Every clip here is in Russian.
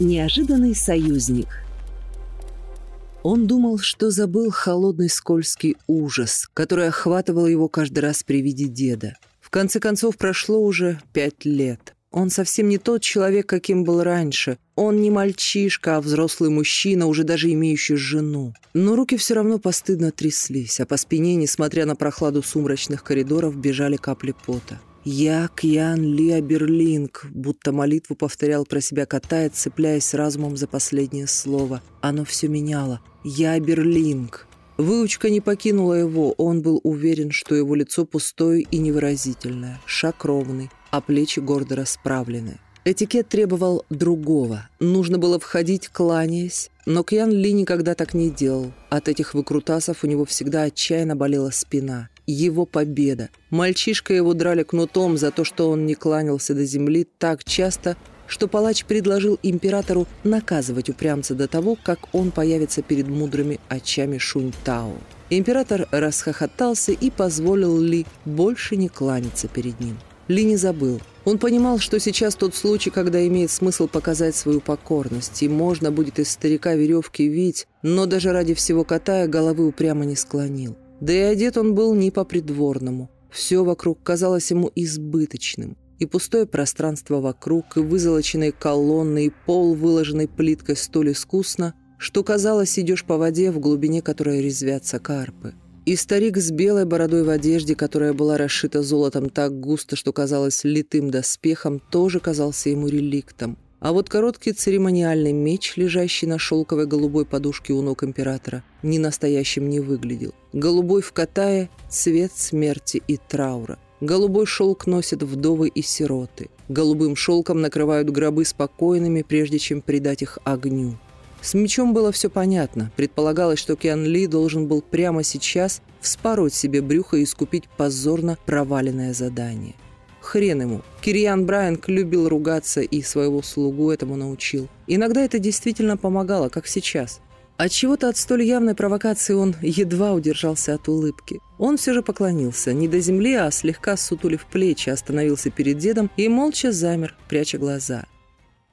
Неожиданный союзник. Он думал, что забыл холодный скользкий ужас, который охватывал его каждый раз при виде деда. В конце концов, прошло уже пять лет. Он совсем не тот человек, каким был раньше. Он не мальчишка, а взрослый мужчина, уже даже имеющий жену. Но руки все равно постыдно тряслись, а по спине, несмотря на прохладу сумрачных коридоров, бежали капли пота. «Я Кьян Лиа Берлинг», будто молитву повторял про себя катая, цепляясь разумом за последнее слово. Оно все меняло. «Я Берлинг». Выучка не покинула его, он был уверен, что его лицо пустое и невыразительное, шаг ровный, а плечи гордо расправлены. Этикет требовал другого. Нужно было входить, кланяясь, но Кьян Ли никогда так не делал. От этих выкрутасов у него всегда отчаянно болела спина его победа. Мальчишка его драли кнутом за то, что он не кланялся до земли так часто, что палач предложил императору наказывать упрямца до того, как он появится перед мудрыми очами Шуньтао. Император расхохотался и позволил Ли больше не кланяться перед ним. Ли не забыл. Он понимал, что сейчас тот случай, когда имеет смысл показать свою покорность, и можно будет из старика веревки вить, но даже ради всего Катая головы упрямо не склонил. Да и одет он был не по-придворному. Все вокруг казалось ему избыточным. И пустое пространство вокруг, и вызолоченные колонны, и пол, выложенный плиткой столь искусно, что, казалось, идешь по воде, в глубине которой резвятся карпы. И старик с белой бородой в одежде, которая была расшита золотом так густо, что казалось литым доспехом, тоже казался ему реликтом – а вот короткий церемониальный меч, лежащий на шелковой голубой подушке у ног императора, ни настоящим не выглядел. Голубой в Катае – цвет смерти и траура. Голубой шелк носят вдовы и сироты. Голубым шелком накрывают гробы спокойными, прежде чем придать их огню. С мечом было все понятно. Предполагалось, что Киан Ли должен был прямо сейчас вспороть себе брюхо и искупить позорно проваленное задание. Хрен ему. Кириан Брайанг любил ругаться и своего слугу этому научил. Иногда это действительно помогало, как сейчас. От чего-то от столь явной провокации он едва удержался от улыбки. Он все же поклонился, не до земли, а слегка сутулив плечи, остановился перед дедом и молча замер, пряча глаза.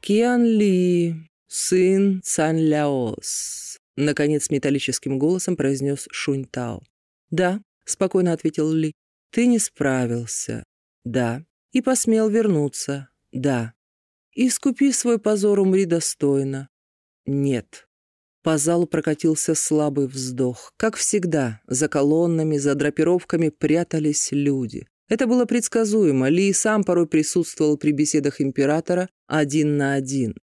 «Киан Ли, сын Цан Ляос», — наконец металлическим голосом произнес Шунь Тао. «Да», — спокойно ответил Ли, — «ты не справился. Да. И посмел вернуться. Да. Искупи свой позор, умри достойно. Нет. По залу прокатился слабый вздох. Как всегда, за колоннами, за драпировками прятались люди. Это было предсказуемо. Ли сам порой присутствовал при беседах императора один на один.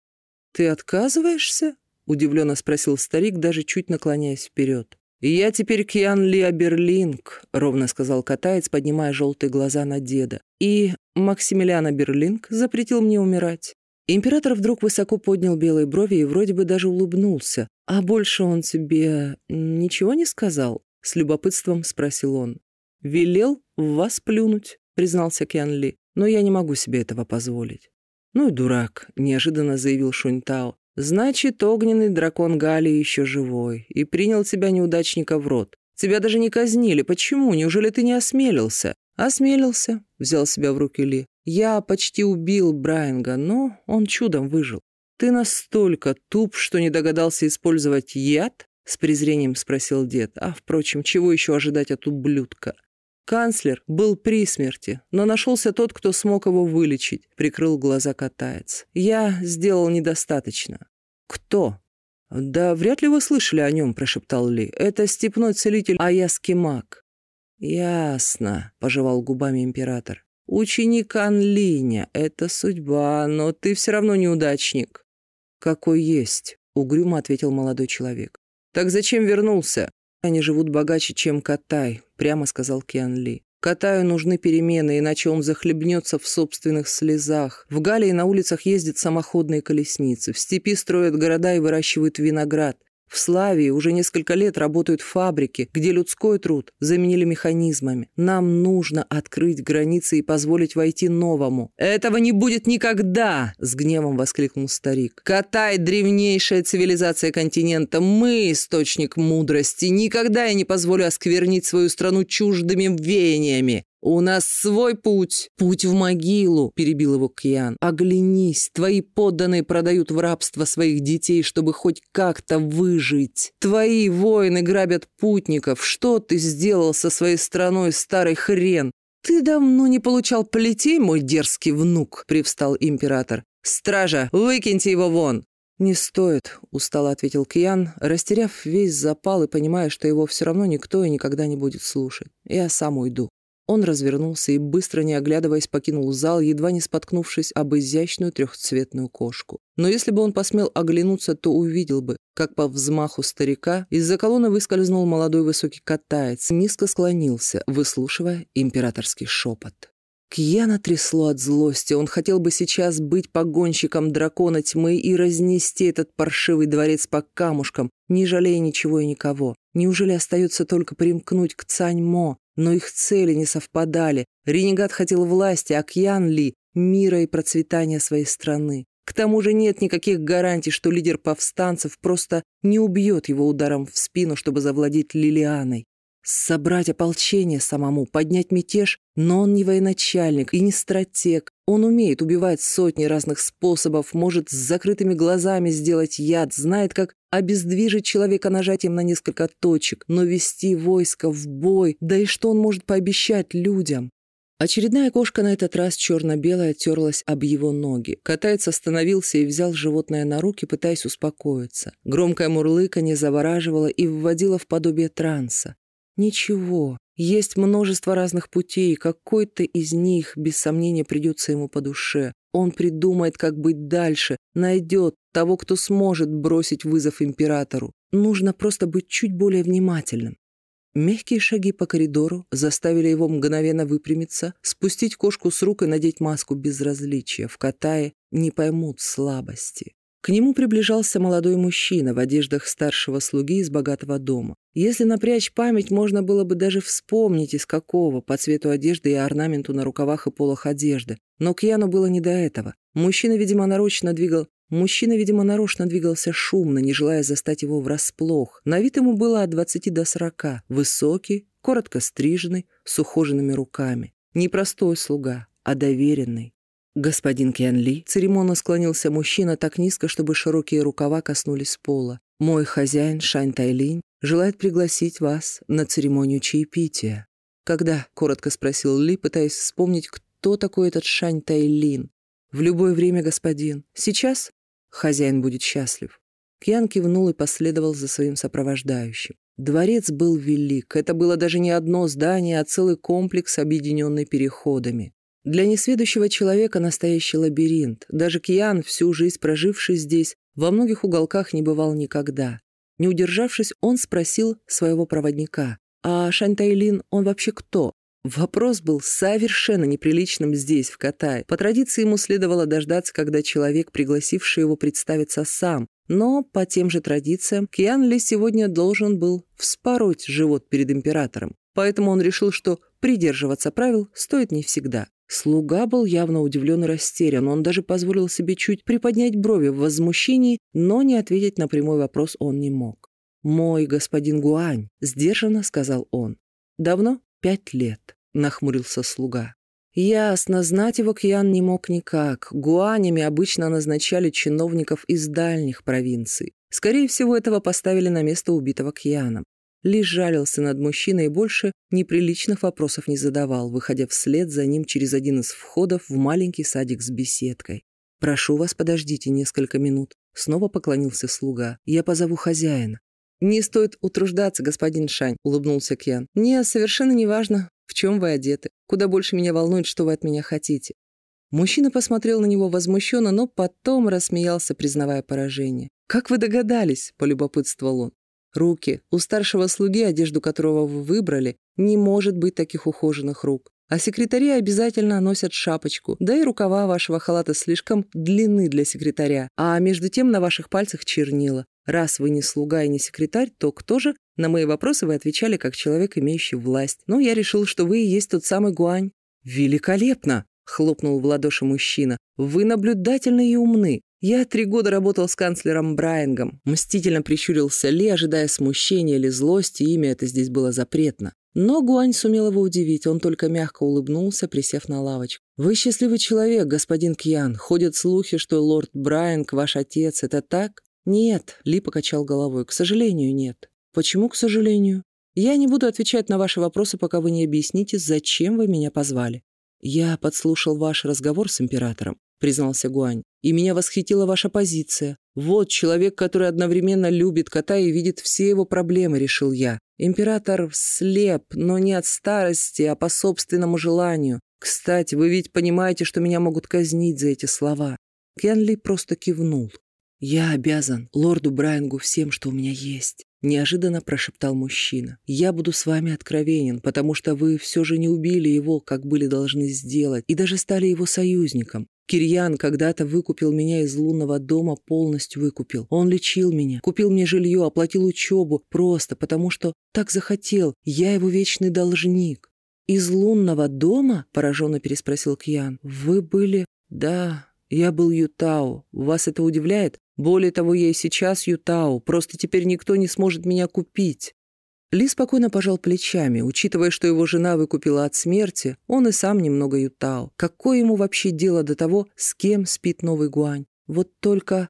«Ты отказываешься?» — удивленно спросил старик, даже чуть наклоняясь вперед. «Я теперь Киан Ли Аберлинг», — ровно сказал катаец, поднимая желтые глаза на деда. «И Максимилиан Аберлинг запретил мне умирать». Император вдруг высоко поднял белые брови и вроде бы даже улыбнулся. «А больше он тебе ничего не сказал?» — с любопытством спросил он. «Велел в вас плюнуть», — признался Киан Ли. «Но я не могу себе этого позволить». «Ну и дурак», — неожиданно заявил Шуньтао. Значит, огненный дракон Гали еще живой и принял тебя, неудачника, в рот. Тебя даже не казнили. Почему? Неужели ты не осмелился? Осмелился, взял себя в руки Ли. Я почти убил Брайанга, но он чудом выжил. Ты настолько туп, что не догадался использовать яд? С презрением спросил дед. А, впрочем, чего еще ожидать от ублюдка? Канцлер был при смерти, но нашелся тот, кто смог его вылечить, прикрыл глаза катаец. Я сделал недостаточно. Кто? Да вряд ли вы слышали о нем, прошептал Ли. Это степной целитель Аяски Мак. Ясно, пожевал губами император. Ученик Анлиня, это судьба, но ты все равно неудачник. Какой есть, угрюмо ответил молодой человек. Так зачем вернулся? Они живут богаче, чем Катай, прямо сказал Киан Ли. Катаю нужны перемены, иначе он захлебнется в собственных слезах. В Галии на улицах ездят самоходные колесницы, в степи строят города и выращивают виноград. В Славии уже несколько лет работают фабрики, где людской труд заменили механизмами. Нам нужно открыть границы и позволить войти новому. «Этого не будет никогда!» – с гневом воскликнул старик. «Катай – древнейшая цивилизация континента. Мы – источник мудрости. Никогда я не позволю осквернить свою страну чуждыми веяниями. «У нас свой путь, путь в могилу», — перебил его Кьян. «Оглянись, твои подданные продают в рабство своих детей, чтобы хоть как-то выжить. Твои воины грабят путников. Что ты сделал со своей страной, старый хрен? «Ты давно не получал плетей, мой дерзкий внук», — привстал император. «Стража, выкиньте его вон!» «Не стоит», — устало ответил Киян, растеряв весь запал и понимая, что его все равно никто и никогда не будет слушать. «Я сам уйду». Он развернулся и, быстро не оглядываясь, покинул зал, едва не споткнувшись об изящную трехцветную кошку. Но если бы он посмел оглянуться, то увидел бы, как по взмаху старика из-за колонны выскользнул молодой высокий катаец, низко склонился, выслушивая императорский шепот. Кьяна трясло от злости. Он хотел бы сейчас быть погонщиком дракона тьмы и разнести этот паршивый дворец по камушкам, не жалея ничего и никого. Неужели остается только примкнуть к Цаньмо, но их цели не совпадали. Ренегат хотел власти, а Кьян Ли — мира и процветания своей страны. К тому же нет никаких гарантий, что лидер повстанцев просто не убьет его ударом в спину, чтобы завладеть Лилианой. Собрать ополчение самому, поднять мятеж, но он не военачальник и не стратег. Он умеет убивать сотни разных способов, может с закрытыми глазами сделать яд, знает, как обездвижить человека нажатием на несколько точек, но вести войско в бой, да и что он может пообещать людям? Очередная кошка на этот раз черно-белая терлась об его ноги. Катаец остановился и взял животное на руки, пытаясь успокоиться. Громкое мурлыканье завораживало и вводило в подобие транса. Ничего, есть множество разных путей, какой-то из них, без сомнения, придется ему по душе. Он придумает, как быть дальше, найдет того, кто сможет бросить вызов императору. Нужно просто быть чуть более внимательным. Мягкие шаги по коридору заставили его мгновенно выпрямиться, спустить кошку с рук и надеть маску безразличия. В Катае не поймут слабости. К нему приближался молодой мужчина в одеждах старшего слуги из богатого дома. Если напрячь память, можно было бы даже вспомнить, из какого, по цвету одежды и орнаменту на рукавах и полах одежды. Но Кьяну было не до этого. Мужчина, видимо, нарочно двигал Мужчина, видимо, нарочно двигался шумно, не желая застать его врасплох. На вид ему было от двадцати до сорока. Высокий, коротко стриженный, с ухоженными руками. Не простой слуга, а доверенный. «Господин Киан Ли», церемонно склонился мужчина так низко, чтобы широкие рукава коснулись пола. «Мой хозяин Шань Тайлинь желает пригласить вас на церемонию чаепития». «Когда?» — коротко спросил Ли, пытаясь вспомнить, кто такой этот Шань Тайлин. «В любое время, господин. Сейчас?» «Хозяин будет счастлив». Кьян кивнул и последовал за своим сопровождающим. Дворец был велик. Это было даже не одно здание, а целый комплекс, объединенный переходами. Для несведущего человека настоящий лабиринт. Даже Киан, всю жизнь проживший здесь, во многих уголках не бывал никогда. Не удержавшись, он спросил своего проводника, «А Шантайлин, он вообще кто?» Вопрос был совершенно неприличным здесь, в Катае. По традиции ему следовало дождаться, когда человек, пригласивший его, представится сам. Но по тем же традициям Киан Ли сегодня должен был вспороть живот перед императором. Поэтому он решил, что придерживаться правил стоит не всегда. Слуга был явно удивлен и растерян, он даже позволил себе чуть приподнять брови в возмущении, но не ответить на прямой вопрос он не мог. «Мой господин Гуань», — сдержанно сказал он. «Давно? Пять лет», — нахмурился слуга. Ясно, знать его Кьян не мог никак. Гуанями обычно назначали чиновников из дальних провинций. Скорее всего, этого поставили на место убитого Кьяном лишь жалился над мужчиной и больше неприличных вопросов не задавал, выходя вслед за ним через один из входов в маленький садик с беседкой. «Прошу вас, подождите несколько минут», — снова поклонился слуга. «Я позову хозяина». «Не стоит утруждаться, господин Шань», — улыбнулся Кьян. «Мне совершенно не важно, в чем вы одеты. Куда больше меня волнует, что вы от меня хотите». Мужчина посмотрел на него возмущенно, но потом рассмеялся, признавая поражение. «Как вы догадались?» — полюбопытствовал он. Руки. У старшего слуги, одежду которого вы выбрали, не может быть таких ухоженных рук. А секретари обязательно носят шапочку, да и рукава вашего халата слишком длинны для секретаря, а между тем на ваших пальцах чернила. Раз вы не слуга и не секретарь, то кто же? На мои вопросы вы отвечали как человек, имеющий власть. Но я решил, что вы и есть тот самый Гуань. «Великолепно!» — хлопнул в ладоши мужчина. «Вы наблюдательны и умны. Я три года работал с канцлером Брайангом. Мстительно прищурился Ли, ожидая смущения или злости, имя это здесь было запретно. Но Гуань сумел его удивить, он только мягко улыбнулся, присев на лавочку. «Вы счастливый человек, господин Кьян. Ходят слухи, что лорд Брайанг ваш отец. Это так?» «Нет», — Ли покачал головой, — «к сожалению, нет». «Почему, к сожалению?» «Я не буду отвечать на ваши вопросы, пока вы не объясните, зачем вы меня позвали». «Я подслушал ваш разговор с императором», — признался Гуань, «и меня восхитила ваша позиция. Вот человек, который одновременно любит кота и видит все его проблемы», — решил я. Император слеп, но не от старости, а по собственному желанию. Кстати, вы ведь понимаете, что меня могут казнить за эти слова. Кенли просто кивнул. «Я обязан лорду Брайангу всем, что у меня есть», — неожиданно прошептал мужчина. «Я буду с вами откровенен, потому что вы все же не убили его, как были должны сделать, и даже стали его союзником. Кирьян когда-то выкупил меня из лунного дома, полностью выкупил. Он лечил меня, купил мне жилье, оплатил учебу, просто потому что так захотел. Я его вечный должник. «Из лунного дома?» – пораженно переспросил Кьян. «Вы были...» «Да, я был Ютао. Вас это удивляет? Более того, я и сейчас Ютао. Просто теперь никто не сможет меня купить. Ли спокойно пожал плечами, учитывая, что его жена выкупила от смерти, он и сам немного ютал. Какое ему вообще дело до того, с кем спит новый Гуань? Вот только...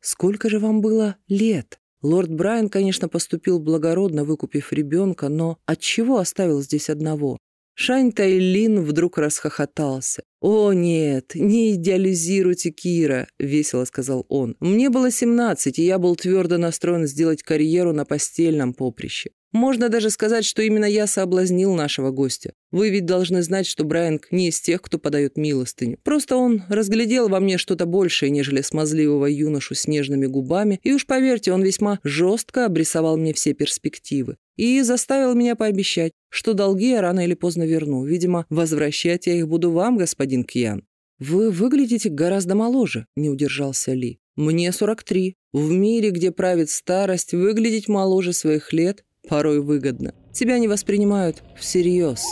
Сколько же вам было лет? Лорд Брайан, конечно, поступил благородно, выкупив ребенка, но отчего оставил здесь одного? Шань Тайлин вдруг расхохотался. «О, нет, не идеализируйте Кира», — весело сказал он. «Мне было семнадцать, и я был твердо настроен сделать карьеру на постельном поприще. Можно даже сказать, что именно я соблазнил нашего гостя. Вы ведь должны знать, что Брайанг не из тех, кто подает милостыню. Просто он разглядел во мне что-то большее, нежели смазливого юношу с нежными губами, и уж поверьте, он весьма жестко обрисовал мне все перспективы. И заставил меня пообещать, что долги я рано или поздно верну. Видимо, возвращать я их буду вам, господин Кьян. «Вы выглядите гораздо моложе», — не удержался Ли. «Мне 43. В мире, где правит старость, выглядеть моложе своих лет порой выгодно. Тебя не воспринимают всерьез.